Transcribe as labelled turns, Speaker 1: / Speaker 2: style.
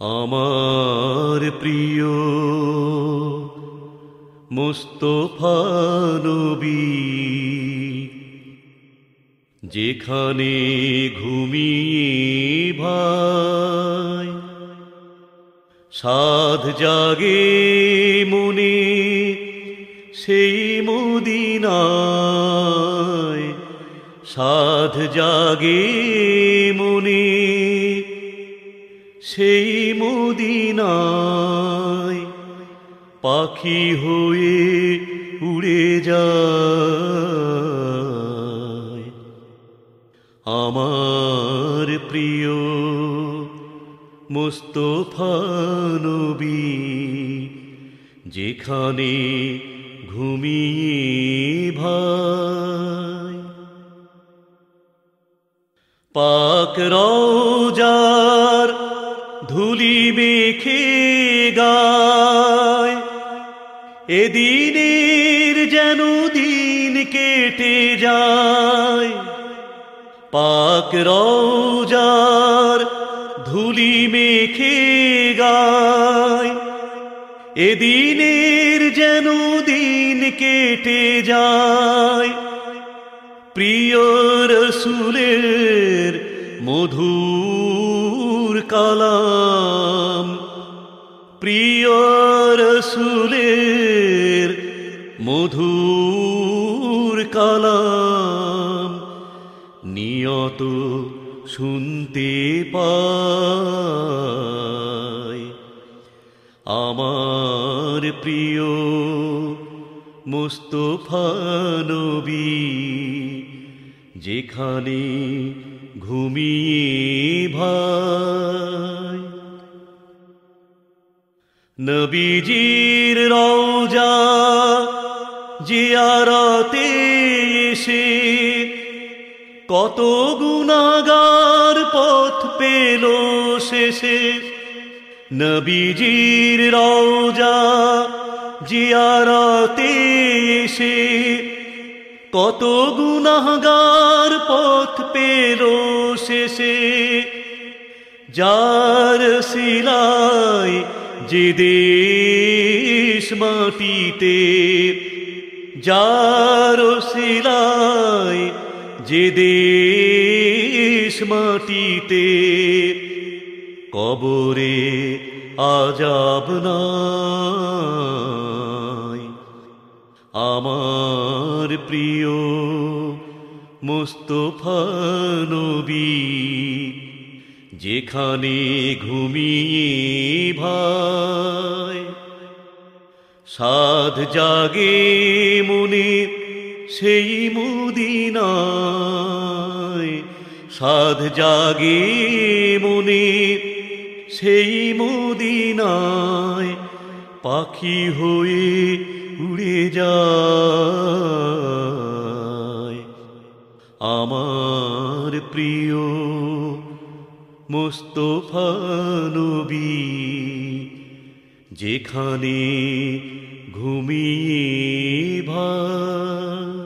Speaker 1: আমার প্রিয়, মুস্তফা নবী, যেখানে ঘুমিয়ে ভাই, সাধ জাগে মনে সেই মদিনায়, সাধ জাগে মনে সেই মদিনায় পাখি হয়ে উড়ে যায়। আমার প্রিয় মুস্তফা নবী, যেখানে ঘুমিয়ে ভাই। পাক রোজার ধুলি মেখে গায়। এদিনের যেন দিন কেটে যায়। পাক রোজার ধুলি মেখে গায়। এদিনের যেন দিন কেটে যায়। প্রিয় রসুলের মধুর কালাম। প্রিয় রসুলের মধুর কালাম। নিয়ত শুনতে পাই। আমার প্রিয় মুস্তফা নবী যেখানে ঘুমিয়ে ভাই। নবীজির রওজা জিয়ারতে এসে কত গুণাগার পথ পেল শেষে। নবীজির রওজা জিয়ারতে এসে কত গুনাহগার পথ পেল শেষে। যার শিলাই যে দেশ মাটিতে, যার শিলাই যে দেশ মাটিতে, কবরে আজাব নাই আমার প্রিয় মুস্তফা নবী, যেখানে ঘুমিয়ে ভাই, সাধ জাগে মনে সেই মুদিনায়, সাধ জাগে মনে সেই মুদিনায় পাখি হয়ে উড়ে যায়। আমার প্রিয় মুস্তফা নবী যেখানে ঘুমিয়ে ভাই